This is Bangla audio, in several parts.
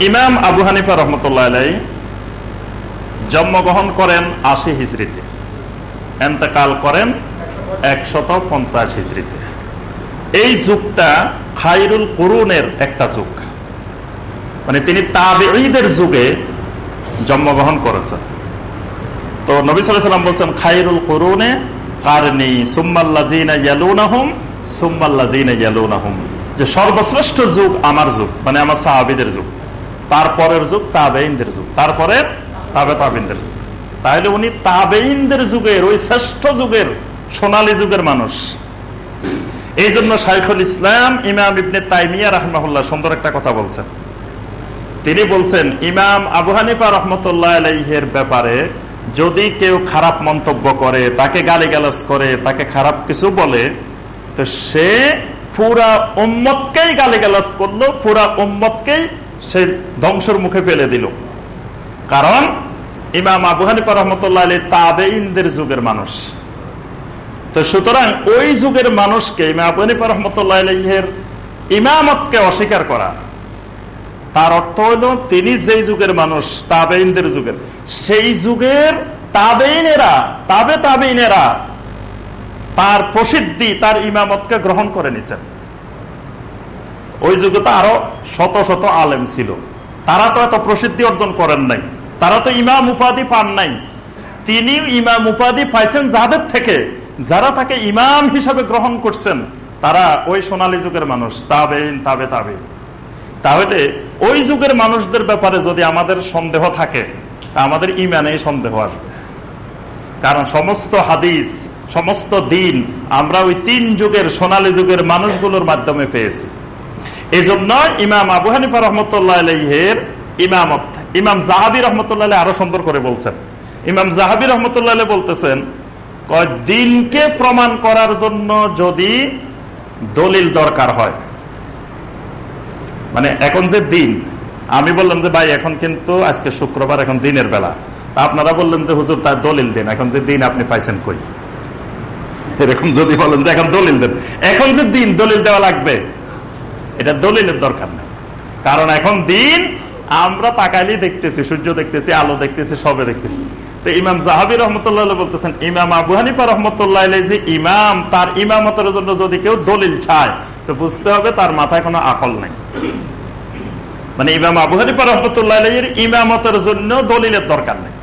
ইমাম আবু হানিফা রহমতুল্লাহ আলাই জন্মগ্রহণ করেন আশি হিজড়িতে এন্তেকাল করেন একশত পঞ্চাশ হিজড়িতে এই যুগটা খাইরুল করুনের একটা যুগ। মানে তিনি তাবেঈদের যুগে জন্মগ্রহণ করেছেন। তো নবী সাল্লাম বলছেন খাইরুল করুনে ইয়ালুনাহুম সুম্মাল্লাজিনা ইয়ালুনাহুম। যে সর্বশ্রেষ্ঠ যুগ আমার যুগ মানে আমার সাহাবিদের যুগ। তারপরের যুগ তাবেইনদের যুগ। তারপরে তাবে তাবিনদের যুগ। তাহলে উনি তাবেইনদের যুগের, ওই শ্রেষ্ঠ যুগের সোনালী যুগের মানুষ। এই জন্য শাইখুল ইসলাম ইমাম ইবনে তাইমিয়া রহমাহুল্লাহ সুন্দর একটা কথা বলছেন। তিনি বলছেন, ইমাম আবু হানিফা রহমতুল্লাহ আলাইহের ব্যাপারে যদি কেউ খারাপ মন্তব্য করে, তাকে গালি গালাজ করে, তাকে খারাপ কিছু বলে, তো সে পুরা উম্মতকেই গালি গালাজ করল, পুরা উম্মতকেই সে ধ্বংসের মুখে ফেলে দিল। কারণ ইমাম আবু হানিফা রহমতুল্লাহ আলী তাবেইনদের যুগের মানুষ। তো সুতরাং ওই যুগের মানুষকে ইমাম আবু হানিফা রহমতুল্লাহ আলহের ইমামতকে অস্বীকার করা, তার অর্থ হল তিনি যেই যুগের মানুষ তাবেইনদের যুগের। সেই যুগের তাবেইনেরা তাবে তাবেইনেরা তার প্রসিদ্ধি, তার ইমামতকে গ্রহণ করে নিছেন। ওই যুগে তো আরও শত শত আলেম ছিল। তারা তো এত প্রসিদ্ধি অর্জন করেন নাই। তারা তো ইমাম উপাধি পান নাই। তিনি ইমাম উপাধি পাইছেন যাদের থেকে, যারা তাকে ইমাম হিসাবে গ্রহণ করছেন। তারা ওই সোনালী যুগের মানুষ তাবেইন তাবে তাবে। তাহলে ওই যুগের মানুষদের ব্যাপারে যদি আমাদের সন্দেহ থাকে আমাদের ইমানে সন্দেহ আসবে কারণ সমস্ত হাদিস, সমস্ত দিন আমরা ওই তিন যুগের সোনালী যুগের মানুষগুলোর মাধ্যমে পেয়েছি। এই জন্য ইমাম আবু হানিফা রহমতুল্লাহ আলহের ইমামত, ইমাম জাহাবি রহমতুল্লাহ আরও সুন্দর করে বলছেন। ইমাম জাহাবি রহমতুল্লাহ বলতেছেন দিনকে প্রমাণ করার জন্য যদি দলিল দরকার হয়। মানে এখন যে দিন, আমি বললাম যে ভাই, এখন কিন্তু আজকে শুক্রবার, এখন দিনের বেলা। আপনারা বললেন যে, হুজুর, তার দলিল দিন। এখন যে দিন আপনি পাইছেন কই? এরকম যদি বলেন যে, এখন দলিল দেন। এখন যে দিন দলিল দেওয়া লাগবে এটা দলিলের দরকার নেই। কারণ এখন দিন, আমরা তাকাইলেই দেখতেছি, সূর্য দেখতেছি, আলো দেখতেছি, সবে দেখতেছি। তো ইমাম জাহাবি রহমতুল্লাহ বলতেছেন, ইমাম আবু হানিফা রহমতুল্লাহ যে ইমাম, তার ইমামতের জন্য যদি কেউ দলিল ছায় তো বুঝতে হবে তার মাথায় কোনো আকল নেই। মানে ইমাম আবু হানিফা রহমতুল্লাহ ইমামতের জন্য দলিলের দরকার নেই।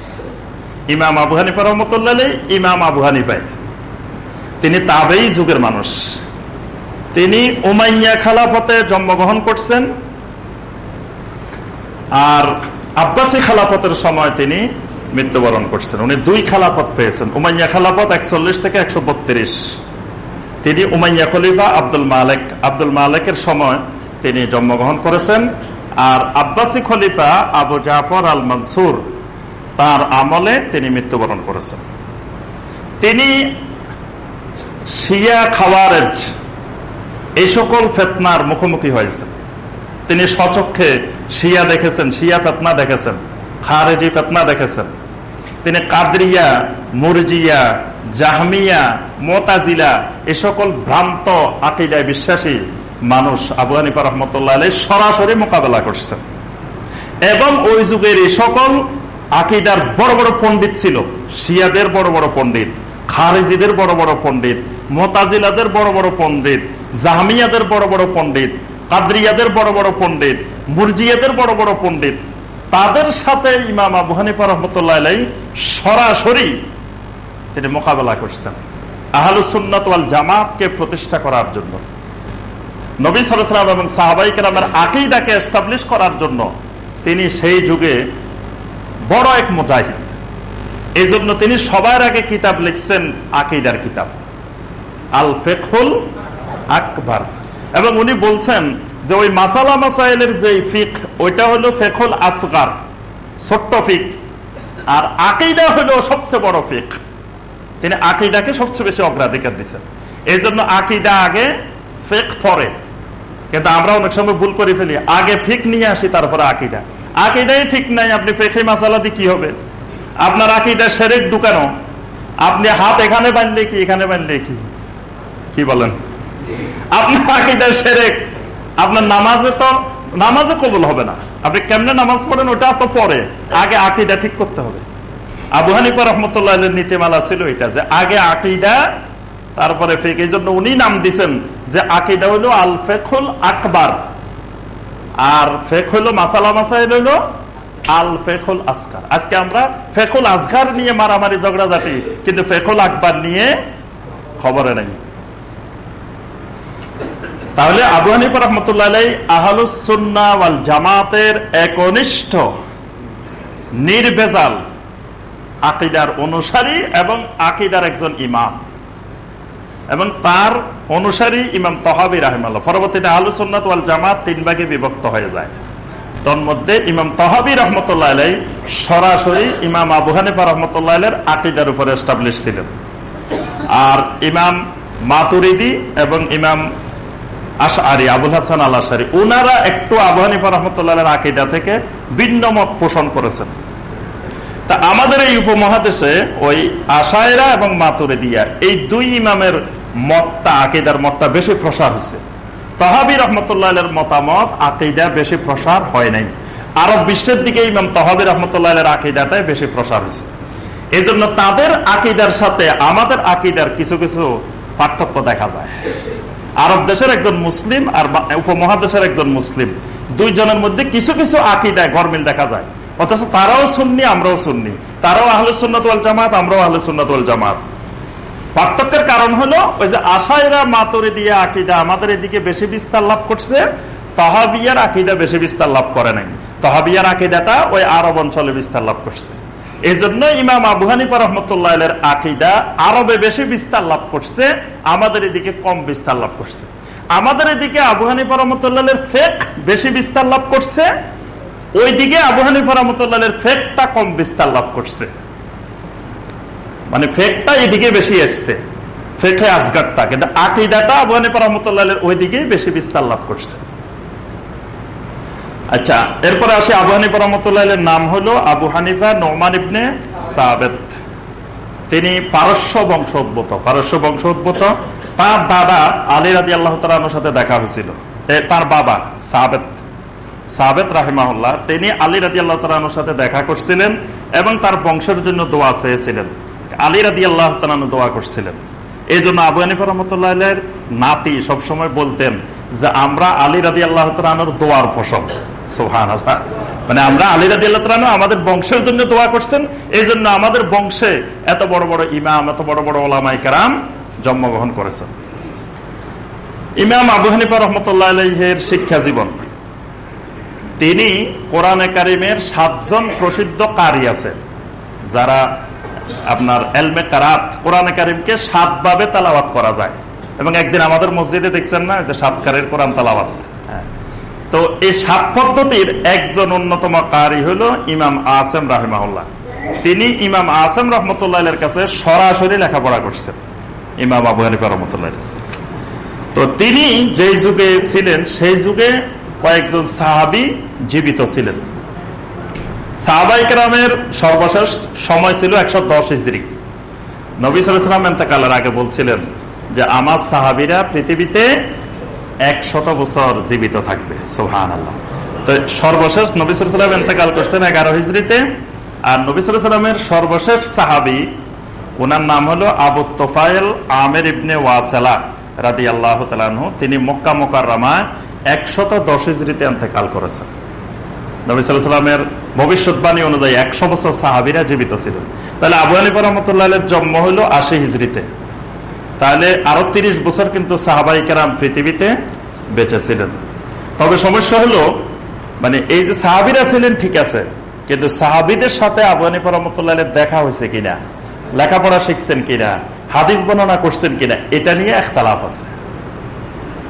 ইমাম আবু হানিফা রহমতুল্লাহ ইমাম আবু হানিফাই। তিনি তাবেই যুগের মানুষ। তিনি উমাইয়া খালাফতে জন্মগ্রহণ করছেন। আর আব্বাসী খালাফতের সময় তিনি মৃত্যুবরণ করছেন। উনি দুই খালাফত পেয়েছেন। উমাইয়া খালাফত একচল্লিশ থেকে একশো তিনি উমাইয়া খলিফা আব্দুল মালেক, আব্দুল মালেকের সময় তিনি জন্মগ্রহণ করেছেন। আর আব্বাসী খলিফা আবু জাফর আল মনসুর তার আমলে তিনি মৃত্যুবরণ করেছেন। তিনি শিয়া খাওয়ারেজ এই সকল ফেতনার মুখোমুখি হয়েছেন তিনি সচক্ষে শিয়া দেখেছেন, শিয়া ফেতনা দেখেছেন, খারেজি ফেতনা দেখেছেন। তিনি কাদরিয়া, মুরজিয়া, জাহমিয়া, মোতাজিলা, এ সকল ভ্রান্ত আকিলায় বিশ্বাসী মানুষ আবু হানিফা রহমতুল্লাহ আলী সরাসরি মোকাবেলা করছেন। এবং ওই যুগের এই সকল আকিদার বড় বড় পণ্ডিত ছিল। শিয়াদের বড় বড় পণ্ডিত, খারেজিদের বড় বড় পণ্ডিত, মোতাজিলাদের বড় বড় পণ্ডিত জাহামিয়াদের বড় বড় পণ্ডিত, কাদরিয়াদের বড় বড় পণ্ডিত, মুরজিয়াদের বড় বড় পণ্ডিত, তাদের সাথে ইমাম আবু হানিফা রহমতুল্লাহ সরাসরি তিনি মোকাবেলা করছেন আহলুসুন্নত জামাতকে প্রতিষ্ঠা করার জন্য। নবী সালাম এবং সাহাবাই কেরামের আকিদাকে এস্টাবলিশ করার জন্য তিনি সেই যুগে বড় এক মুজাহিদ। এই জন্য তিনি সবার আগে কিতাব লিখছেন আকিদার কিতাব আল ফেকুল আকবর। এবং উনি বলছেন যে ওই মাসালা মাসাইলের যে ফিক, ওইটা হলো ফেকুল আসগার, ছোট্ট ফিক। আর আকিদা হলো সবচেয়ে বড় ফিক। তিনি আকিদাকে সবচেয়ে বেশি অগ্রাধিকার দিচ্ছেন এই জন্য আকিদা আগে ফেক পরে। কিন্তু আমরা অনেক সময় ভুল করে ফেলি। আগে ফিক নিয়ে আসি, তারপরে আকিদা। আকিদাই ঠিক নাই, আপনি ফেকে মাসালা দিয়ে কি হবে? আপনার আকিদা সেরেক ঢুকানো। আপনি হাত এখানে বানলে কি, এখানে বানলে কি? কি বলেন? আপনার আকিদা সেরেক আপনার নামাজে তো কবুল হবে না। আপনি কেমনে নামাজ পড়েন, ওটা তো পরে। আগে আকিদা ঠিক করতে হবে। আবু রহমতুল্লাহ নীতিমালা ছিল এটা, যে আগে আকিদা, তারপরে ফেক এই জন্য উনি নাম দিছেন যে আকিদা হইল আল ফেকুল আকবার। আর ফেক হইল মাসালা মাসাইল হইল আল ফেকুল আসকার আজকে আমরা ফেকুল আসগার নিয়ে মারামারি ঝগড়া ঝগড়াঝাটি, কিন্তু ফেকুল আকবার নিয়ে খবরে নেই। তাহলে আবু হানিফা রহমতুল্লাহ আহলুসুন্না ওয়াল জামাতের একনিষ্ঠ নির্বেজাল আকিদার অনুসারী এবং আকিদার একজন ইমাম। এবং তার অনুসারী ইমাম তহাবি রাহেমাল্লাহ পরবর্তীতে আলুসন্নাত ওয়াল জামাত তিন ভাগে বিভক্ত হয়ে যায়। তন্মধ্যে ইমাম তহাবি রহমতুল্লাহ আলাই সরাসরি ইমাম আবু হানিফা রহমতুল্লাহ আলের আকিদার উপরে এস্টাবলিশ ছিলেন। আর ইমাম মাতুরিদি এবং ইমাম আশারি আবুল হাসান আল আশারি ওনারা একটু রহমতুল্লাহ আকিদা থেকে ভিন্ন মত পোষণ করেছেন। তা আমাদের এই উপমহাদেশে ওই আশায়রা এবং মাতুরিদিয়া, এই দুই ইমামের মতটা, আকিদার মতটা বেশি প্রসার হয়েছে। তহাবি রহমতুল্লাহ মতামত, আকিদা বেশি প্রসার হয় নাই। আরব বিশ্বের দিকে ইমাম তহাবি রহমতুল্লাহ আকিদাটাই বেশি প্রসার হয়েছে। এই জন্য তাদের আকিদার সাথে আমাদের আকিদার কিছু কিছু পার্থক্য দেখা যায়। আরব দেশের একজন মুসলিম আর উপমহাদেশের একজন মুসলিম। দুইজনের মধ্যে কিছু কিছু আকিদায় গরমিল দেখা যায়। অথচ তারাও শুননি আমরাও শুননি তারাও আহলে সুন্নত জামাত, আমরাও আহলে সুন্নত জামাত। পার্থক্যের কারণ হলো, ওই যে আশায়রা মাতরে দিয়ে আকিদা আমাদের এদিকে বেশি বিস্তার লাভ করছে, তহাবিয়ার আকিদা বেশি বিস্তার লাভ করে নাই। তহাবিয়ার আকিদাটা ওই আরব অঞ্চলে বিস্তার লাভ করছে। এই জন্য ইমাম আবু হানিফা আকিদা আরবে বেশি বিস্তার লাভ করছে, আমাদের এদিকে কম বিস্তার লাভ করছে। আমাদের এদিকে আবু হানিফা ফেক বেশি বিস্তার লাভ করছে, ওইদিকে আবু হানিফা রহমতুল্লাহ ফেকটা কম বিস্তার লাভ করছে। মানে ফেকটা এদিকে বেশি এসছে, ফেকে আজগারটা, কিন্তু আকিদাটা আবু হানিফা রহমতুল্লাহ ওইদিকে বেশি বিস্তার লাভ করছে। আচ্ছা এরপরে আসে আবু হানিফা রহমতুল্লাহ নাম হলো আবু হানিফা নোমান ইবনে সাবেদ তিনি পারস্য বংশ উদ্ভূত পারস্য বংশ উদ্ভূত তার দাদা আলী রাজি আল্লাহ তালার সাথে দেখা হয়েছিল। তার বাবা সাবেদ সাবেদ রাহেমাহুল্লাহ, তিনি আলী রাজি আল্লাহ তালানোর সাথে দেখা করছিলেন এবং তার বংশের জন্য দোয়া চেয়েছিলেন। আলী রাজি আল্লাহ তালানু দোয়া করছিলেন। এই জন্য আবু হানিফা রহমতুল্লাহ নাতি সবসময় বলতেন যে, আমরা আলী রাজি আল্লাহ তালানোর দোয়ার ফসল। মানে আমরা আলী রাজি আমাদের বংশের জন্য দোয়া করছেন এই জন্য আমাদের বংশে এত বড় বড় ইমাম, এত বড় বড় ওলামাই কারাম জন্মগ্রহণ করেছেন। ইমাম আবু হানিফা রহমতুল্লাহ শিক্ষা জীবন। তিনি কোরআনে কারিমের সাতজন প্রসিদ্ধ কারি আছে যারা আপনার এলমে কারাত কোরআনে কারিমকে সাত ভাবে তালাবাত করা যায়। এবং একদিন আমাদের মসজিদে দেখছেন না, যে সাতকারের কোরআন তালাবাত তো এই সাত পদ্ধতির একজন অন্যতম কারি হলো ইমাম আসেম রাহিমাহুল্লাহ। তিনি ইমাম আসেম রহমতুল্লাহ কাছে সরাসরি লেখাপড়া করছেন, ইমাম আবু হানিফা রহমতুল্লাহ তো তিনি যেই যুগে ছিলেন, সেই যুগে কয়েকজন সাহাবি জীবিত ছিলেন। সাহাবাইকরামের সর্বশেষ সময় ছিল একশো দশ ইজরি নবী সালাম এতেকালের আগে বলছিলেন যে, আমার সাহাবিরা পৃথিবীতে একশত বছর জীবিত থাকবে সোহান আল্লাহ তো সর্বশেষ নবী সালাম এতেকাল করছেন এগারো হিজড়িতে, আর নবী সালামের সর্বশেষ সাহাবি ওনার নাম হলো আবু তোফায়েল আমের ইবনে ওয়াসেলা রাদি আল্লাহ তালু তিনি মক্কা মোকার রামায় একশত দশ হিজড়িতে এতেকাল করেছেন। নবী সাল্লামের ভবিষ্যৎবাণী অনুযায়ী একশো বছর সাহাবিরা জীবিত ছিলেন। তাহলে আবু আলী রহমতুল্লাহ জন্ম হইল আশি হিজড়িতে। তাহলে আরও তিরিশ বছর কিন্তু সাহাবাই কেরাম পৃথিবীতে বেঁচে ছিলেন। তবে সমস্যা হলো মানে এই যে সাহাবিরা ছিলেন ঠিক আছে, কিন্তু সাহাবিদের সাথে আবু আনিফা রহমতুল্লাহ দেখা হয়েছে কিনা, লেখাপড়া শিখছেন কিনা, হাদিস বর্ণনা করছেন কিনা, এটা নিয়ে একতালাপ আছে।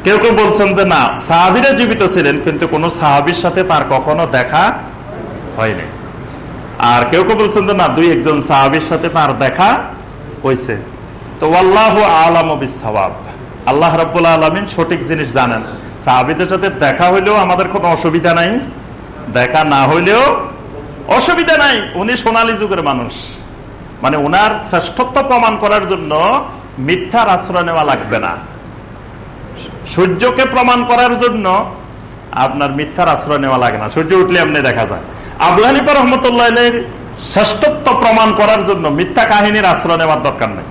কেউ কেউ বলছেন যে না, সাহাবিরা জীবিত ছিলেন, কিন্তু কোন সাহাবির সাথে তার কখনো দেখা হয়নি। আর কেউ কেউ বলছেন যে না, দুই একজন সাহাবির সাথে তার দেখা হয়েছে। তো আল্লাহ আলম সবাব আল্লাহ রব্বুল আলমিন সঠিক জিনিস জানেন। সাহাবিদের সাথে দেখা হইলেও আমাদের কোনো অসুবিধা নাই, দেখা না হইলেও অসুবিধা নাই। উনি সোনালী যুগের মানুষ। মানে উনার শ্রেষ্ঠত্ব প্রমাণ করার জন্য মিথ্যার আশ্রয় নেওয়া লাগবে না। সূর্যকে প্রমাণ করার জন্য আপনার মিথ্যার আশ্রয় নেওয়া লাগে না। সূর্য উঠলে এমনি দেখা যায়। আবু হানিফা রহমতুল্লাহ শ্রেষ্ঠত্ব প্রমাণ করার জন্য মিথ্যা কাহিনীর আশ্রয় নেওয়ার দরকার নেই।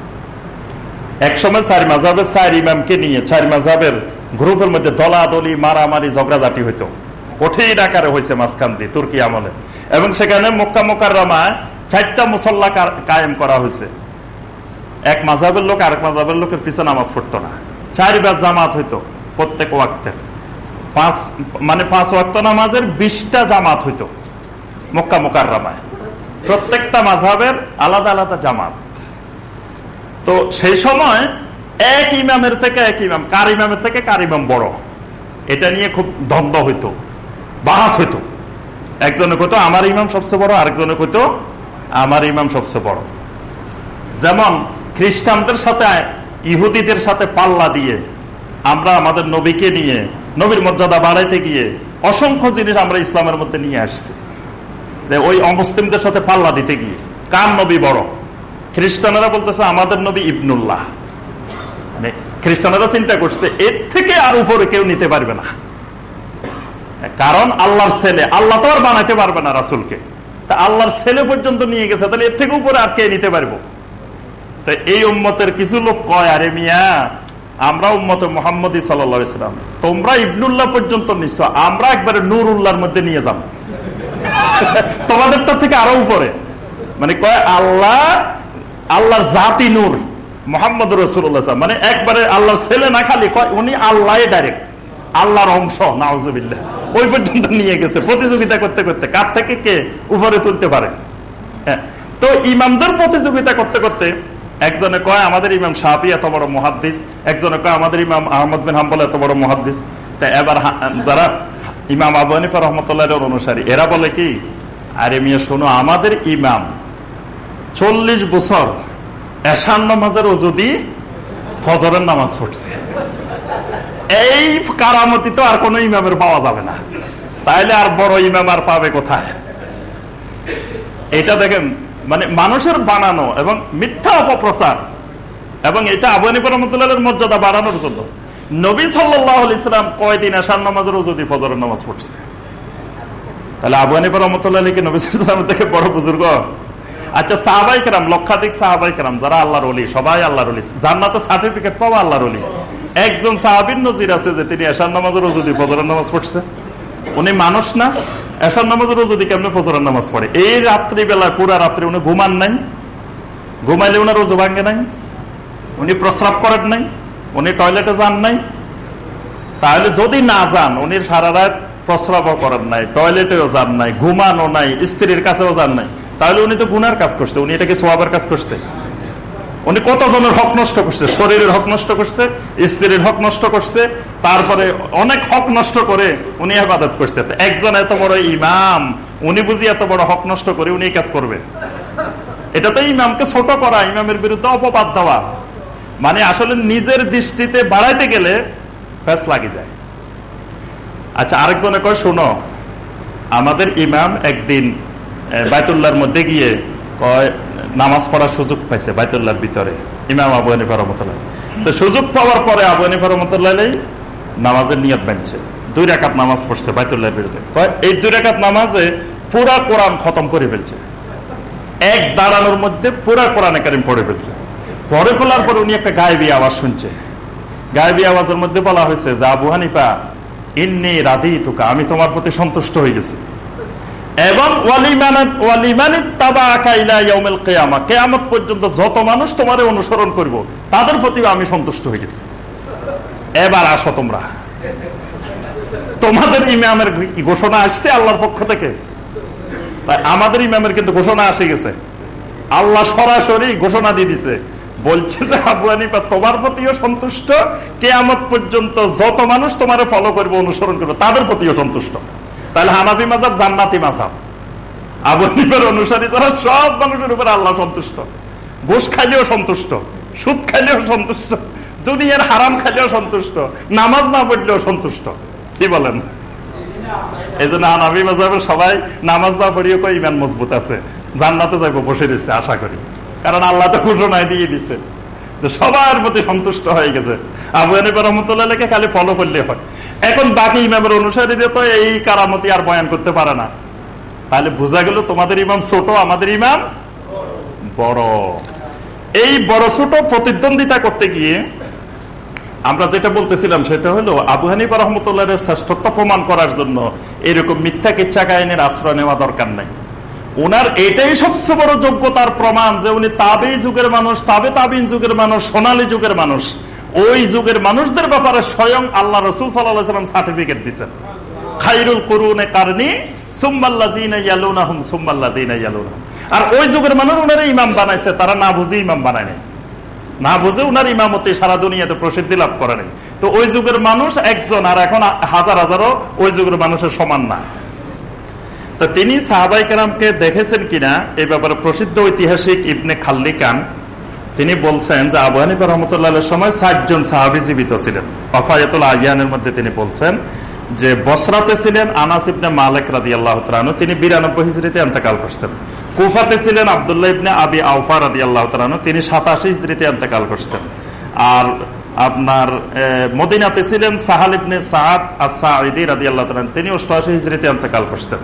একসময় চারি মাঝাবের চার ইমামকে নিয়ে, চার মাঝাবের গ্রুপের মধ্যে দলাদলি, মারামারি, ঝগড়াঝাটি হইতো। কঠিন আকারে হয়েছে মাঝখান দিয়ে, তুর্কি আমলে। এবং সেখানে মক্কা মোকার চারটা মুসল্লা কায়েম করা হয়েছে এক মাঝাবের লোক আরেক মাঝাবের লোকের পিছনে নামাজ পড়তো না। চারবার জামাত হইতো প্রত্যেক ওয়াক্তের। পাঁচ মানে পাঁচ ওয়াক্ত নামাজের বিশটা জামাত হইতো মক্কা মোকার রামায় প্রত্যেকটা মাঝাবের আলাদা আলাদা জামাত। তো সেই সময় এক ইমামের থেকে এক ইমাম, কার ইমামের থেকে কার ইমাম বড়? এটা নিয়ে খুব দ্বন্দ্ব হইতো, বাহাস হইতো। একজনে কইতো, আমার ইমাম সবচেয়ে বড়, আরেকজনে কইতো, আমার ইমাম সবচেয়ে বড়। যেমন খ্রিস্টানদের সাথে, ইহুদিদের সাথে পাল্লা দিয়ে, আমরা আমাদের নবীকে নিয়ে, নবীর মর্যাদা বাড়াইতে গিয়ে, অসংখ্য জিনিস আমরা ইসলামের মধ্যে নিয়ে আসছি। ওই অমুসলিমদের সাথে পাল্লা দিতে গিয়ে, কার নবী বড়? খ্রিস্টানেরা বলতেছে, আমাদের নবী ইবনুল্লাহ। মানে খ্রিস্টানেরা চিন্তা করছে, এর থেকে আর উপরে কেউ নিতে পারবে না। কারণ আল্লাহর ছেলে, আল্লাহ তো আর বানাইতে পারবে না রাসুলকে। তা আল্লাহর ছেলে পর্যন্ত নিয়ে গেছে, তাহলে এর থেকে উপরে আর কে নিতে পারব? তো এই উম্মতের কিছু লোক কয়, আরে মিয়া, আমরা উম্মত মোহাম্মদ সাল্লাম, তোমরা ইবনুল্লাহ পর্যন্ত নিচ্ছ আমরা একবারে নুর উল্লাহর মধ্যে নিয়ে যাব তোমাদেরটা থেকে আরও উপরে। মানে কয়, আল্লাহ আল্লাহর জাতি নূর। মোহাম্মদ রসুল্লাহ মানে একবারে আল্লাহর ছেলে না খালি, কয় উনি আল্লাহ ডাইরেক্ট আল্লাহর অংশ নাউজবিল্লা ওই পর্যন্ত নিয়ে গেছে, প্রতিযোগিতা করতে করতে। কার থেকে কে উপরে তুলতে পারে? হ্যাঁ। তো ইমামদের প্রতিযোগিতা করতে করতে একজনে কয়, আমাদের ইমাম শাহি এত বড় মহাদ্দিস। একজনে কয়, আমাদের ইমাম আহমদ বিন হাম্বল এত বড় মহাদ্দিস। তা এবার যারা ইমাম আবু হানিফা রহমতুল্লাহ অনুসারী, এরা বলে কি, আরে মিয়া, শোনো, আমাদের ইমাম চল্লিশ বছর এশান নামাজেরও যদি ফজরের নামাজ পড়ছে। এই কারামতি তো আর কোন ইমামের পাওয়া যাবে না। তাইলে আর বড় ইমাম আর পাবে কোথায়? এটা দেখেন মানে মানুষের বানানো এবং মিথ্যা অপপ্রচার এবং এটা আবহানী রহমতুল্লাহের মর্যাদা বাড়ানোর জন্য। নবী সাল্লাহ ইসলাম কয়দিন আসার নামাজেরও যদি ফজরের নামাজ পড়ছে? তাহলে আবহানী রহমতুল্লাহ কি নবী সাল্লাম থেকে বড় বুজুর্গ? আচ্ছা সাহাবাই কেরাম, লক্ষাধিক সাহাবাই কেরাম, যারা আল্লাহর অলি সবাই আল্লাহর অলি জান্নাতে সার্টিফিকেট পাবো আল্লাহর অলি একজন সাহাবিন নজির আছে যে তিনি এশার নামাজেরও যদি ফজরের নামাজ পড়ছে। উনি মানুষ না, এশার নামাজেরও যদি কেমনে ফজরের নামাজ পড়ে? এই রাত্রি বেলায় পুরা রাত্রি উনি ঘুমান নাই। ঘুমাইলে উনার রোজু ভাঙ্গে নাই। উনি প্রস্রাব করেন নাই। উনি টয়লেটে যান নাই। তাহলে যদি না যান, উনি সারা রাত প্রস্রাবও করেন নাই, টয়লেটেও যান নাই ঘুমানো নাই, স্ত্রীর কাছেও যান নাই। তাহলে উনি তো গুনার কাজ করছে, উনি এটাকে সোয়াবের কাজ করছে। উনি কতজনের হক নষ্ট করছে? শরীরের হক নষ্ট করছে, স্ত্রীর হক নষ্ট করছে, তারপরে অনেক হক নষ্ট করে উনি আবাদত করছে। একজন এত বড় ইমাম, উনি বুঝি এত বড় হক নষ্ট করে উনি কাজ করবে? এটা তো ইমামকে ছোট করা, ইমামের বিরুদ্ধে অপবাদ দেওয়া। মানে আসলে নিজের দৃষ্টিতে বাড়াইতে গেলে ফ্যাস লাগে যায়। আচ্ছা আরেকজনে কয়, শোনো, আমাদের ইমাম একদিন বাইতুল্লাহর মধ্যে গিয়ে কয়, নামাজ পড়ার সুযোগ পাইছে বাইতুল্লাহর ভিতরে। ইমাম আবু হানিফা রহমতুল্লাহ তো সুযোগ পাওয়ার পরে আবু হানিফা রহমতুল্লাহ নামাজের নিয়ত বানছে। দুই রেখাত নামাজ পড়ছে বাইতুল্লাহর বিরুদ্ধে। এই দুই রেখাত নামাজে পুরা কোরআন খতম করে ফেলছে। এক দাঁড়ানোর মধ্যে পুরা কোরআন কারিম পড়ে ফেলছে। পরে ফেলার পরে উনি একটা গায়েবী আওয়াজ শুনছে। গায়েবী আওয়াজের মধ্যে বলা হয়েছে যে, আবু হানিফা, ইন্নি রাধি তুকা আমি তোমার প্রতি সন্তুষ্ট হয়ে গেছি। এবং কেয়ামত পর্যন্ত যত মানুষ তোমার অনুসরণ করব, তাদের প্রতিও আমি সন্তুষ্ট হয়ে গেছি। এবার আসো তোমরা। তোমাদের ইমামের ঘোষণা আসছে আল্লাহর পক্ষ থেকে। আমাদের ইমামের কিন্তু ঘোষণা আসে গেছে। আল্লাহ সরাসরি ঘোষণা দিয়ে দিছে। বলছে যে, আবু তোমার প্রতিও সন্তুষ্ট। কেয়ামত পর্যন্ত যত মানুষ তোমার ফলো করবে, অনুসরণ করবে, তাদের প্রতিও সন্তুষ্ট। তাহলে হানাফি মাজাব জান্নাতি মাজাব আবু অনুসারী তারা সব মানুষের উপর আল্লাহ সন্তুষ্ট। ঘুষ খাইলেও সন্তুষ্ট, সুদ খাইলেও সন্তুষ্ট, দুনিয়ার হারাম খাইলেও সন্তুষ্ট, নামাজ না পড়লেও সন্তুষ্ট। কি বলেন? এই জন্য হানাফি মাজাবের সবাই নামাজ না পড়িও কই ইমান মজবুত আছে, জান্নাতে যাইবো, বসে রয়েছে, আশা করি। কারণ আল্লাহ তো ঘোষণায় দিয়ে দিছে সবার প্রতি সন্তুষ্ট হয়ে গেছে। আবু হানিফা রহমতুল্লাহকে খালি ফলো করলে হয়। এখন বাকি ইমামের অনুসারীরা তো এই কারামতি আর বয়ান করতে পারে না। তাহলে বোঝা গেল তোমাদের ইমাম ছোট, আমাদের ইমাম বড়। এই বড় ছোট প্রতিদ্বন্দ্বিতা করতে গিয়ে আমরা যেটা বলতেছিলাম সেটা হলো, আবু হানিফা রহমতুল্লাহের শ্রেষ্ঠত্ব প্রমাণ করার জন্য এরকম মিথ্যা কিচ্ছা কাহিনীর আশ্রয় নেওয়া দরকার নাই। ওনার এটাই সবচেয়ে বড় যোগ্যতার প্রমাণ যে উনি তাবেই যুগের মানুষ, তাবে তাবিন যুগের মানুষ, সোনালী যুগের মানুষ। ওই যুগের মানুষদের ব্যাপারে স্বয়ং আল্লাহ রসুল সাল্লাম সার্টিফিকেট দিচ্ছেন খাইরুল করুনে কারণী ইমাম বানাইছে, তারা না বুঝে ইমাম বানায়নি না উনার ইমামতে প্রসিদ্ধি লাভ তো ওই যুগের মানুষ একজন, আর এখন হাজার ওই যুগের মানুষের সমান না। তো তিনি সাহাবাই কেরামকে দেখেছেন কিনা এই ব্যাপারে প্রসিদ্ধ ঐতিহাসিক ইবনে খাল্লিকান তিনি বলছেন যে আবু হানিফা রহমতুল্লাহ সময় ষাটজন সাহাবি জীবিত ছিলেন। অফায়তুল আয়ানের মধ্যে তিনি বলছেন যে বসরাতে ছিলেন আনাস ইবনে মালিক রাদি আল্লাহ তিনি বিরানব্বই হিজড়িতে এন্তেকাল করছেন। কুফাতে ছিলেন আবদুল্লাহ ইবনে আবি আউফা রাদি আল্লাহ তিনি সাতাশি হিজড়িতে এন্তেকাল করছেন। আর আপনার মদিনাতে ছিলেন সাহাল ইবনে সাহাদ আসাঈদি রাদি আল্লাহ তিনি অষ্টআশি হিজড়িতে এন্তেকাল করছেন।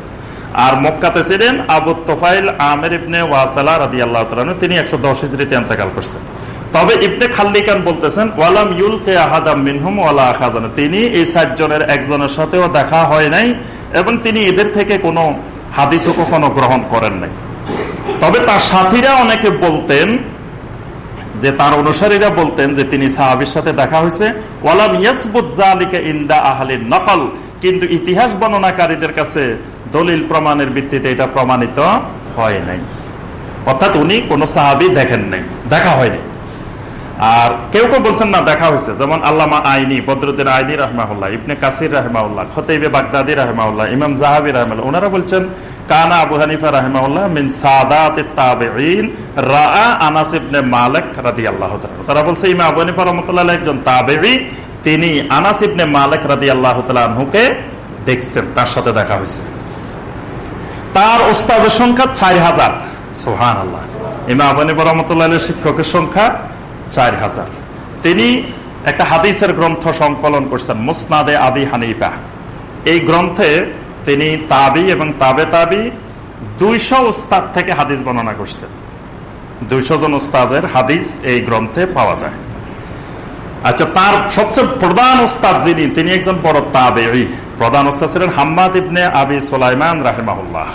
আর মক্কাতে ছিলেন আবু তোফাইল আমের ইবনে ওয়াসালা রাদি আল্লাহ তিনি একশো দশ হিজড়িতে এন্তেকাল করছেন। তবে ইবনে খাল্লিকান বলতেছেন, ওয়ালাম ইউল কে আহাদাম মিনহুম ওয়ালা আহাদান তিনি এই সাতজনের একজনের সাথেও দেখা হয় নাই এবং তিনি এদের থেকে কোনো হাদিসও কখনো গ্রহণ করেন নাই। তবে তার সাথীরা অনেকে বলতেন যে, তার অনুসারীরা বলতেন যে, তিনি সাহাবির সাথে দেখা হয়েছে, ওয়ালাম ইয়াসবুদ্দালিকে ইন্দা আহলিন নকল। কিন্তু ইতিহাস বর্ণনাকারীদের কাছে দলিল প্রমাণের ভিত্তিতে এটা প্রমাণিত হয় নাই। অর্থাৎ উনি কোন সাহাবি দেখেন নাই, দেখা হয়নি। আর কেউ কেউ বলছেন, না, দেখা হয়েছে। যেমন আল্লামা আইনি, বদরুদ্দিন আইনি রহমাউল্লাহ ইবনে কাসির রহমাউল্লাহ খতেবে বাগদাদি রহমাউল্লাহ ইমাম জাহাবি রহমাল্লাহ ওনারা বলছেন, কানা আবু হানিফা রহমাউল্লাহ মিন সাদাত তাবেঈন রাআ আনাস ইবনে মালিক রাদিয়াল্লাহু তাআলা তারা বলছে, ইমাম আবু হানিফা রাহমাতুল্লাহ একজন তাবেঈ, তিনি আনাস ইবনে মালিক রাদিয়াল্লাহু তাআলা দেখছেন, তার সাথে দেখা হয়েছে। তার ওস্তাদের সংখ্যা চার হাজার। সোহান আল্লাহ ইমাম আবু হানিফা রাহমাতুল্লাহ শিক্ষকের সংখ্যা চার হাজার। তিনি একটা হাদিসের গ্রন্থ সংকলন করছেন, মুসনাদে আবি হানিফা। এই গ্রন্থে তিনি তাবি এবং তাবে তাবি দুইশো উস্তাদ থেকে হাদিস বর্ণনা করছেন। দুইশো জন উস্তাদের হাদিস এই গ্রন্থে পাওয়া যায়। আচ্ছা তার সবচেয়ে প্রধান উস্তাদ যিনি, তিনি একজন বড় তাবে প্রধান উস্তাদ ছিলেন হাম্মাদ ইবনে আবি সোলাইমান রাহেমাহুল্লাহ।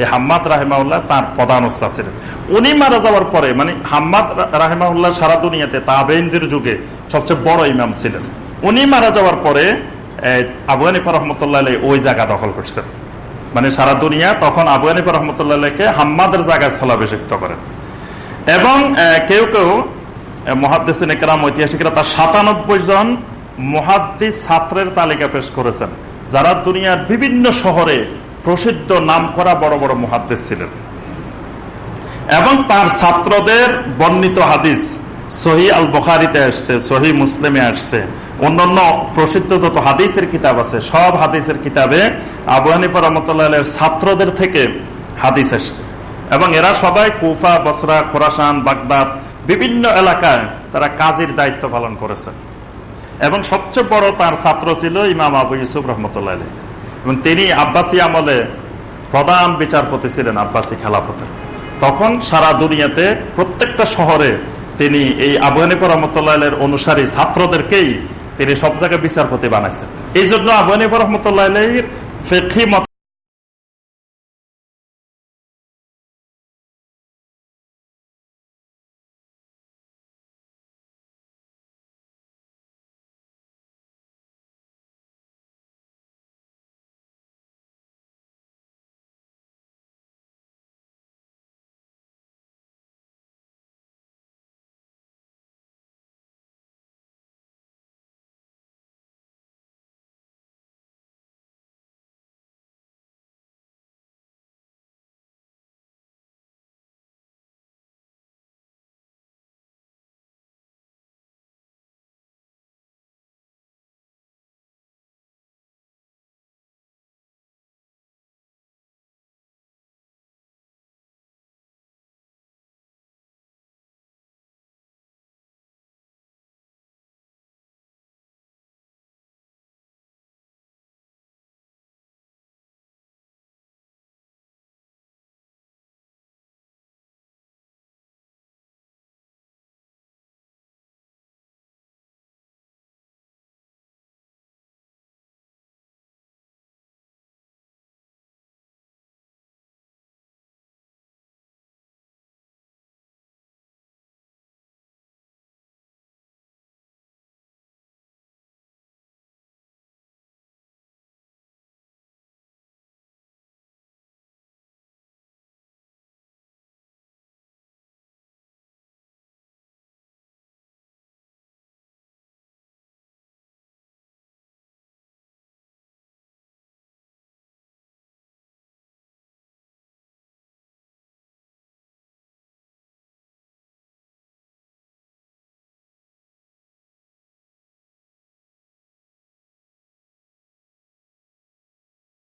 এই হাম্মাদ রাহেমাউল্লাহ তার প্রধান ওস্তাদ ছিলেন। উনি মারা যাওয়ার পরে মানে হাম্মাদ রাহেমাউল্লাহ সারা দুনিয়াতে তাবেইনদের যুগে সবচেয়ে বড় ইমাম ছিলেন। উনি মারা যাওয়ার পরে আবু হানিফা রহমতুল্লাহ ওই জায়গা দখল করছেন। মানে সারা দুনিয়া তখন আবু রহমতুল্লাহকে হাম্মাদের জায়গায় স্থলাভিষিক্ত করেন। এবং কেউ কেউ মহাদ্দেসিন একরাম ঐতিহাসিকরা তার সাতানব্বই জন মহাদ্দিস ছাত্রের তালিকা পেশ করেছেন, যারা দুনিয়ার বিভিন্ন শহরে প্রসিদ্ধ নাম করা বড় বড় মহাদ্দেশ ছিলেন। এবং তার ছাত্রদের বর্ণিত হাদিস সহি আল বখারিতে আসছে, সহি মুসলিমে আসছে। অন্যান্য প্রসিদ্ধ যত হাদিসের কিতাব আছে, সব হাদিসের কিতাবে আবু হানিফা ছাত্রদের থেকে হাদিস আসছে। এবং এরা সবাই কুফা, বসরা, খোরাসান, বাগদাদ বিভিন্ন এলাকায় তারা কাজের দায়িত্ব পালন করেছেন। এবং সবচেয়ে বড় তার ছাত্র ছিল ইমাম আবু ইউসুফ রহমতুল্লাহ এবং তিনি আব্বাসী আমলে প্রধান বিচারপতি ছিলেন আব্বাসী খেলাফতের। তখন সারা দুনিয়াতে প্রত্যেকটা শহরে তিনি এই আবু হানিফা রহমতুল্লাহ অনুসারী ছাত্রদেরকেই তিনি সব জায়গায় বিচারপতি বানাইছেন। এই জন্য আবু হানিফা রহমতুল্লাহ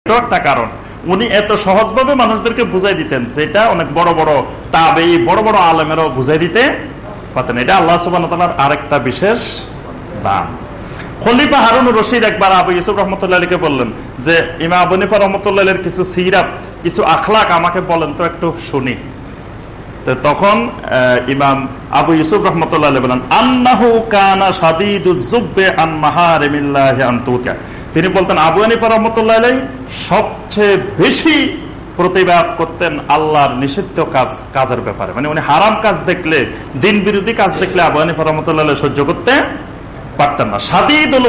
একটা কারণ। উনি এত মানুষদেরকে বুঝাই দিতেন যেটা অনেক বড় বড় তাবে বড় বড় আলমেরও বুঝাই দিতে পারতেন। এটা আল্লাহ আরেকটা বিশেষ দান। খলিফা হারুন রশিদ একবার আবু ইউসুফ বললেন যে ইমা আবনিফা রহমতুল্লাহ কিছু সিরাত, কিছু আখলাক আমাকে বলেন তো একটু শুনি। তখন ইমাম আবু ইউসুফ রহমতুল্লাহ বলেন, আন্নাহু কানা আন তিনি বলতেন, আবু হানিফা রহমতুল্লাহ সবচেয়ে বেশি প্রতিবাদ করতেন আল্লাহর নিষিদ্ধ কাজ, কাজের ব্যাপারে। মানে উনি হারাম কাজ দেখলে, দিন বিরোধী কাজ দেখলে আবু হানিফা রহমতুল্লাহ সহ্য করতে পারতেন না। সাদিদুল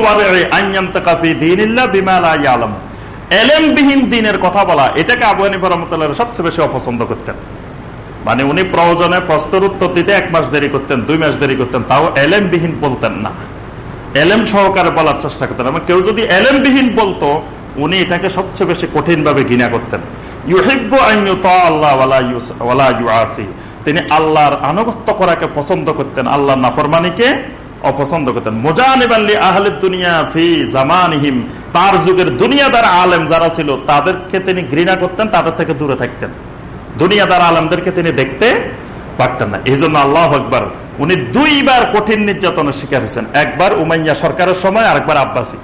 আলম এলেমবিহীন দিনের কথা বলা, এটাকে সবচেয়ে বেশি অপছন্দ করতেন। মানে উনি প্রয়োজনে প্রস্তর উত্তর দিতে এক মাস দেরি করতেন, দুই মাস দেরি করতেন, তাও বলতেন না। এলেম সহকারে বলার চেষ্টা করতেন এবং কেউ যদি এলেম বিহীন বলতো, উনি এটাকে সবচেয়ে বেশি কঠিন ভাবে ঘৃণা করতেন। তিনি আল্লাহর আনুগত্য করাকে পছন্দ করতেন আল্লাহ নাফরমানিকে অপছন্দ করতেন। মোজানিবাল্লি আহলে দুনিয়া ফি জামানহিম। তার যুগের দুনিয়াদার আলেম যারা ছিল, তাদেরকে তিনি ঘৃণা করতেন, তাদের থেকে দূরে থাকতেন। দুনিয়াদার আলেমদেরকে তিনি দেখতে পারতেন না। এই জন্য আল্লাহ একবার উনি দুইবার কঠিন নির্যাতনের শিকার হয়েছেন। একবার উমাইয়া সরকারের সময়, আরেকবার আব্বাসী।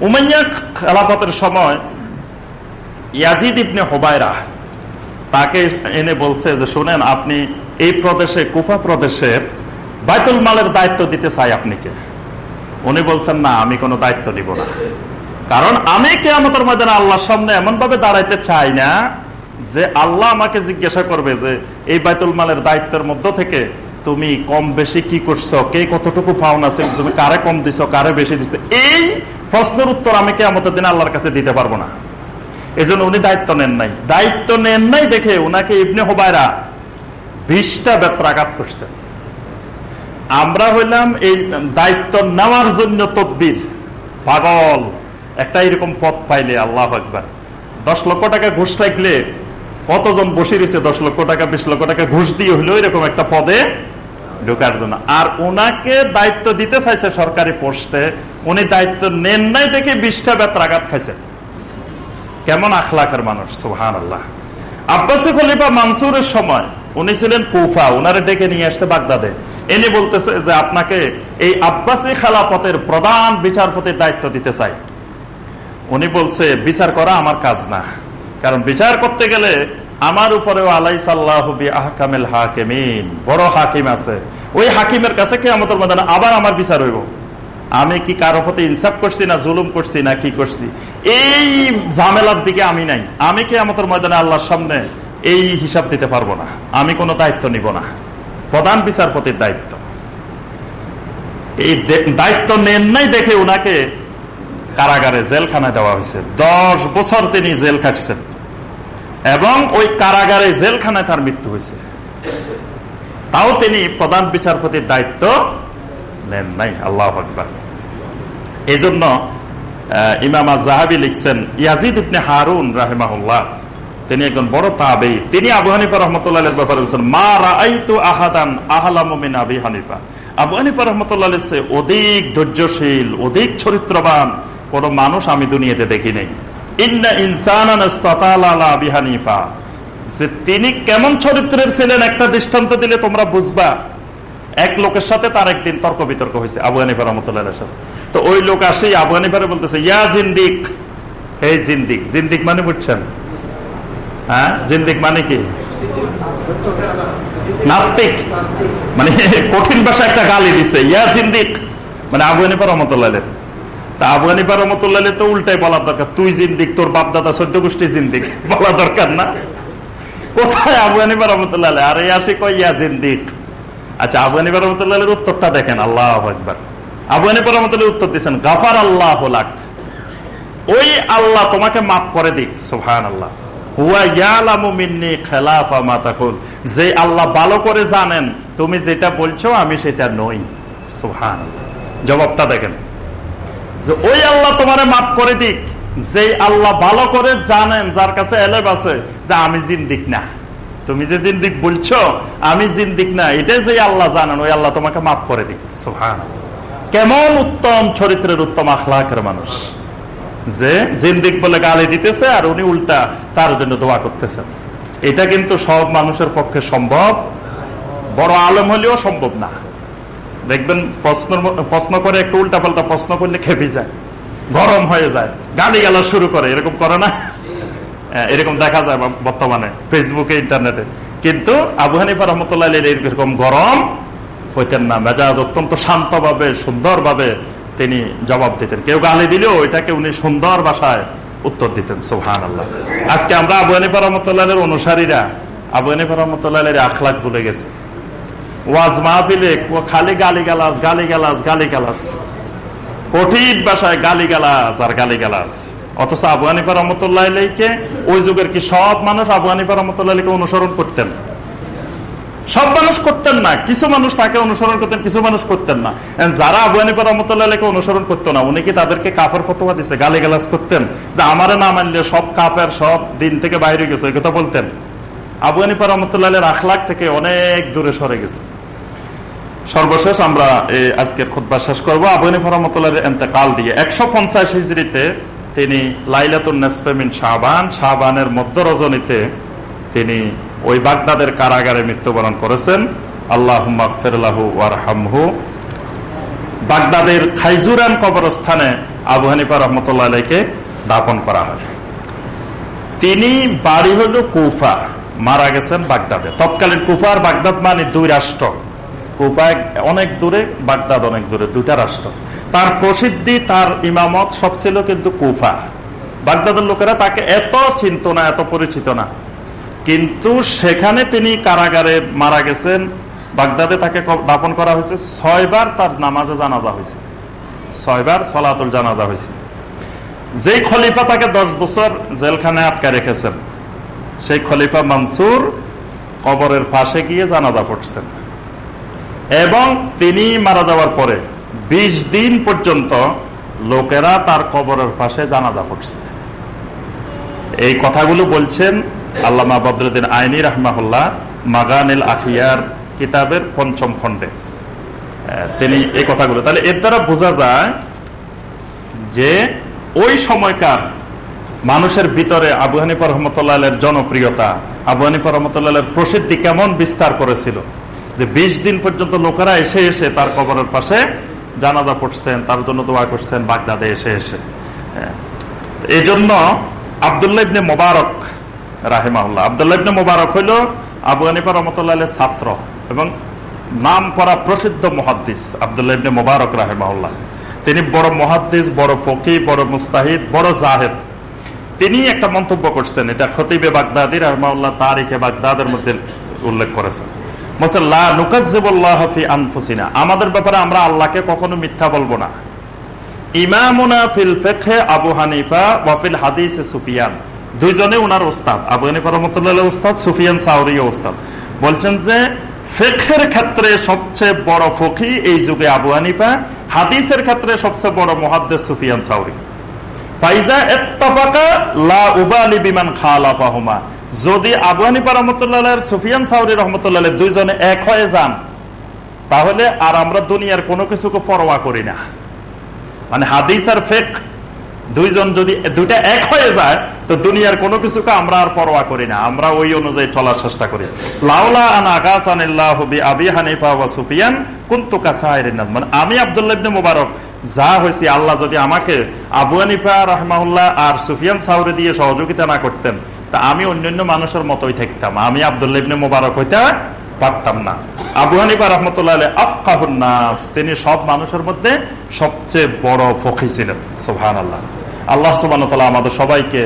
উমাইয়া খেলাপথের সময় ইয়াজিদ ইবনে হোবায়রা তাকে এনে বলছে যে, শুনেন, আপনি এই প্রদেশে, কুফা প্রদেশের বাইতুল মালের দায়িত্ব দিতে চাই আপনিকে। উনি বলছেন, না, আমি কোনো দায়িত্ব নিব না। কারণ আমি কে আমাদের ময়দানে আল্লাহর সামনে এমন ভাবে দাঁড়াইতে চাই না যে, আল্লাহ আমাকে জিজ্ঞাসা করবে যে, এই বাইতুল মালের দায়িত্বের মধ্য থেকে তুমি কম বেশি কি করছ? কে কতটুকু পাওনা ছিল তুমি কারে কম দিছো? কারে বেশি দিছো? এই প্রশ্নের উত্তর আমি কে আমাদের দিন আল্লাহর কাছে দিতে পারব না। এই উনি দায়িত্ব নেন নাই। দায়িত্ব নেন নাই দেখে উনাকে ইবনে হবায়রা বিশটা বেত্রাঘাত করছে। আমরা হইলাম এই দায়িত্ব নেওয়ার জন্য তদ্বির। পাগল। একটা এরকম পথ পাইলে আল্লাহ একবার দশ লক্ষ টাকা ঘুষ থাকলে কতজন বসে রয়েছে? দশ লক্ষ টাকা, বিশ লক্ষ টাকা ঘুষ দিয়ে হইল এরকম একটা পদে ঢোকার জন্য। আর ওনাকে দায়িত্ব দিতে চাইছে সরকারি পোস্টে। উনি দায়িত্ব নেন নাই দেখে বিশটা বেত্রাঘাত খাইছে। কেমন আখলাখের মানুষ সুহান আল্লাহ আব্বাসী খলিফা মানসুরের সময় উনি ছিলেন কুফা, উনারে ডেকে নিয়ে আসতে বাগদাদে। এনে বলতেছে যে আপনাকে এই আব্বাসী খেলাপথের প্রধান বিচারপতির দায়িত্ব দিতে চাই। উনি বলছে, বিচার করা আমার কাজ না। কারণ বিচার করতে গেলে আমার উপরেও আলাই সাল্লাহবি আহকামেল হাকিমিন। বড় হাকিম আছে। ওই হাকিমের কাছে কে আমাদের মধ্যে আবার আমার বিচার হইব। আমি কি কারও প্রতি ইনসাফ করছি না জুলুম করছি না কি করছি? এই ঝামেলার দিকে আমি নাই। আমি কে আমাদের ময়দানে আল্লাহর সামনে এই হিসাব দিতে পারব না। আমি কোনো দায়িত্ব নিব না। প্রধান বিচারপতির দায়িত্ব। এই দায়িত্ব নেন নাই দেখে উনাকে কারাগারে জেলখানায় দেওয়া হয়েছে। দশ বছর তিনি জেল খাটছেন। এবং ওই কারাগারে জেলখানায় তার মৃত্যু হয়েছে। তাও তিনি প্রধান বিচারপতির দায়িত্ব নেন নাই। আল্লাহ আকবর। এই জন্য ইমাম জাহাবি লিখছেন, ইয়াজিদ ইবনে হারুন রাহেমাহুল্লাহ, তিনি একজন বড় তাবেই। তিনি আবু হানিফা রহমতুল্লাহ ব্যাপারে বলছেন মা রাআইতু আহাদান আহলামিন আবি হানিফা। আবু হানিফা রহমতুল্লাহ অধিক ধৈর্যশীল, অধিক চরিত্রবান কোন মানুষ আমি দুনিয়াতে দেখি নেই তিনি কেমন চরিত্রের ছিলেন একটা দৃষ্টান্ত দিলে তোমরা বুঝবা। এক লোকের সাথে তার একদিন তর্ক বিতর্ক হয়েছে, আবু রহমতুল্লাহ সাথে। তো ওই লোক আসে আবু বলতেছে, ইয়া জিন্দিক। হে জিন্দিক জিন্দিক মানে বুঝছেন? হ্যাঁ? জিন্দিক মানে কি? নাস্তিক। মানে কঠিন ভাষা একটা গালি দিছে, ইয়া জিন্দিক। মানে আবু হানিফা রহমতুল্লাহ তা আবু হানিফা রহমতুল্লাহ তো উল্টাই বলার দরকার। তুই জিন্দিক, তোর বাপ দাদা সদ্য গোষ্ঠী জিন্দিক। বলা দরকার না। কোথায় আবু হানিফা রহমতুল্লাহ আর আসে কইয়া জিন্দিক। আচ্ছা আবু হানিফা রহমতুল্লাহ উত্তরটা দেখেন। আল্লাহ একবার আবু হানিফা রহমতুল্লাহ উত্তর দিচ্ছেন গাফার আল্লাহ ওই আল্লাহ তোমাকে মাফ করে দিক সোহান আল্লাহ যে আল্লাহ ভালো করে জানেন, তুমি যেটা বলছো, আমি সেটা নই সোহান জবাবটা দেখেন। যে ওই আল্লাহ তোমারে মাফ করে দিক যে আল্লাহ ভালো করে জানেন, যার কাছে এলেব আছে, যে আমি জিন্দিক না। তুমি যে জিন্দিক বলছো, আমি জিন্দিক না, এটাই যে আল্লাহ জানেন, ওই আল্লাহ তোমাকে মাফ করে দিক। কেমন উত্তম চরিত্রের, উত্তম আখলাখের মানুষ। যে জিন্দিক বলে গালি দিতেছে আর উনি উল্টা তার জন্য দোয়া করতেছেন। এটা কিন্তু সব মানুষের পক্ষে সম্ভব, বড় আলম হলেও সম্ভব না। দেখবেন প্রশ্ন প্রশ্ন করে একটু উল্টা পাল্টা প্রশ্ন করলে খেপে যায়। গরম হয়ে যায়। গালি গালা শুরু করে। এরকম করে না? হ্যাঁ, এরকম দেখা যায় বর্তমানে ফেসবুকে ইন্টারনেটে। কিন্তু আবু হানিফা রহমতুল্লাহ এরকম গরম হইতেন না। মেজাজ অত্যন্ত শান্তভাবে সুন্দরভাবে তিনি জবাব দিতেন। কেউ গালি দিলেও এটাকে উনি সুন্দর ভাষায় উত্তর দিতেন। সোহান আজকে আমরা আবু হানিফা রহমতুল্লাহ অনুসারীরা আবু হানিফা রহমতুল্লাহ আখলাক ভুলে গেছে। ওয়াজ মাহফিলে খালি গালি গালাস গালি গালাস গালি গালাস কঠিন ভাষায় গালি গালাস আর গালি গালাস অথচ আবু হানিফা রহমতুল্লাহকে ওই যুগের কি সব মানুষ আবু হানিফা রহমতুল্লাহকে অনুসরণ করতেন? সব মানুষ করতেন না, কিছু মানুষ তাকে অনুসরণ করতেন, কিছু মানুষ করতেন না। যারা হানিফা রহমতুল্লাহকে অনুসরণ করতো না, উনি কি তাদেরকে কাফের ফতোয়া দিচ্ছে গালি গালাজ করতেন? যে আমারে না মানলে সব কাফের সব দিন থেকে বাইরে গেছে কথা বলতেন। আবু হানিফা রহমতুল্লাহ আখলাখ থেকে অনেক দূরে সরে গেছে। সর্বশেষ আমরা আজকের খুদ্া শেষ করব। আবু রহমতুল্লাহ এতেকাল দিয়ে একশো পঞ্চাশ হিজড়িতে তিনি লাইলাতুল শাহবান শাহবানের মধ্য রজনীতে তিনি ওই বাগদাদের কারাগারে মৃত্যুবরণ করেছেন। আল্লাহ ওয়ারহামহু বাগদাদের খাইজুরান কবরস্থানে আবু হানিফা রহমতুল্লাহ দাপন করা হয়। তিনি বাড়ি হল কুফা। মারা গেছেন বাগদাদে। তৎকালীন কুফার বাগদাদ মানে দুই রাষ্ট্র। কুফা অনেক দূরে, বাগদাদ অনেক দূরে, দুইটা রাষ্ট্র। তার প্রসিদ্ধি, তার ইমামত সব ছিল কিন্তু কুফা। বাগদাদের লোকেরা তাকে এত চিন্ত না, এত পরিচিত না। কিন্তু সেখানে তিনি কারাগারে মারা গেছেন। বাগদাদে তাকে দাপন করা হয়েছে। ছয়বার তার নামাজে জানাজা হয়েছে। ছয়বার সলাতুল জানাজা হয়েছে। যে খলিফা তাকে দশ বছর জেলখানায় আটকা রেখেছেন সেই খলিফা মানসুর কবরের পাশে গিয়ে জানাজা পড়ছেন। এবং তিনি মারা যাওয়ার পরে ২০ দিন পর্যন্ত লোকেরা তার কবরের পাশে জানাজা পড়ছে। এই কথাগুলো বলছেন আল্লামা বদরুদ্দিন আইনি রহমাহুল্লাহ মাগানিল আখিয়ার কিতাবের পঞ্চম খণ্ডে। তিনি এই কথাগুলো তাহলে এর দ্বারা বোঝা যায় যে ওই সময়কার মানুষের ভিতরে আবু হানিফা রহমতুল্লাহ জনপ্রিয়তা, আবু হানিফা রহমতুল্লাহ প্রসিদ্ধি কেমন বিস্তার করেছিল? যে বিশ দিন পর্যন্ত লোকেরা এসে এসে তার কবরের পাশে জানাজা পড়ছেন, তার জন্য দোয়া করছেন, বাগদাদে এসে এসে। এই জন্য আবদুল্লাহ ইবনে মোবারক, রাহেমাহুল্লাহ, আবদুল্লাহ ইবনে মোবারক হইল আবু হানিফা রহমতুল্লাহ ছাত্র এবং নাম করা প্রসিদ্ধ মহাদ্দিস আবদুল্লাহ ইবনে মোবারক, রাহেমাহুল্লাহ। তিনি বড় মহাদ্দিস, বড় ফকি বড় মুস্তাহিদ, বড় জাহেদ। তিনি একটা মন্তব্য করছেন, এটা খতিবে বাগদাদি রহমাউল্লাহ তারিখে বাগদাদের মধ্যে উল্লেখ করেছেন। আমাদের ব্যাপারে আমরা আল্লাহকে কখনো মিথ্যা বলব না। ইমামুনা ফিল ফেখে আবু হানিফা ওয়াফিল হাদিস সুফিয়ান। দুইজনে উনার ওস্তাদ। আবু হানিফা রহমতুল্লাহ ওস্তাদ, সুফিয়ান সাউরিও ওস্তাদ। বলছেন যে ফেখের ক্ষেত্রে সবচেয়ে বড় ফকি এই যুগে আবু হানিফা, হাদিসের ক্ষেত্রে সবচেয়ে বড় মহাদ্দেশ সুফিয়ান সাউরি। লা উবালি বিমান যদি আবু হানিফা সুফিয়ান সাউরি রহমতুল্লাহ দুইজনে এক হয়ে যান, তাহলে আর আমরা দুনিয়ার কোনো কিছুকে পরোয়া করি না। মানে হাদিস আর ফেক দুইজন যদি দুইটা এক হয়ে যায়, তো দুনিয়ার কোনো কিছুকে আমরা আর পরোয়া করি না। আমরা ওই অনুযায়ী চলার চেষ্টা করি। লাউলা মানে আমি আব্দুল্লাহ মুবারক, যা হয়েছি, আল্লাহ যদি আমাকে আবু হানিফা রহমাউল্লাহ আর সুফিয়ান সাউরে দিয়ে সহযোগিতা না করতেন, তা আমি অন্যান্য মানুষের মতোই থাকতাম। আমি আবদুল্লাহ মুবারক হইতে পারতাম না। আবু হানিফা রহমতুল্লাহ আফকাহুন্নাস তিনি সব মানুষের মধ্যে সবচেয়ে বড় ফকি ছিলেন। সোহান আল্লাহ আল্লাহ সুবান আমাদের সবাইকে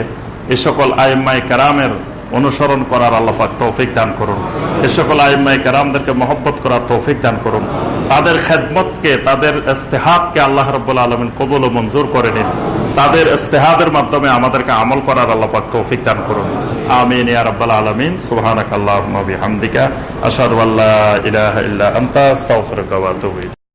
এ সকল আইম্মাই কারামের অনুসরণ করার আল্লাহ তৌফিক দান করুন। এ সকল আইম্মাই কারামদেরকে মহব্বত করার তৌফিক দান করুন। তাদের খেদমতকে, তাদের ইস্তেহাদকে আল্লাহ রব্বুল আলমিন কবুল ও মঞ্জুর করে নিন। তাদের ইস্তেহাদের মাধ্যমে আমাদেরকে আমল করার আল্লাহ তৌফিক দান করুন। আমিন ইয়া রাব্বাল আলামিন। সুবহানাকাল্লাহুম্মা বিহামদিকা। আশহাদু আল্লা ইলাহা ইল্লা আনতা। আস্তাগফিরুকা ওয়া আতুবু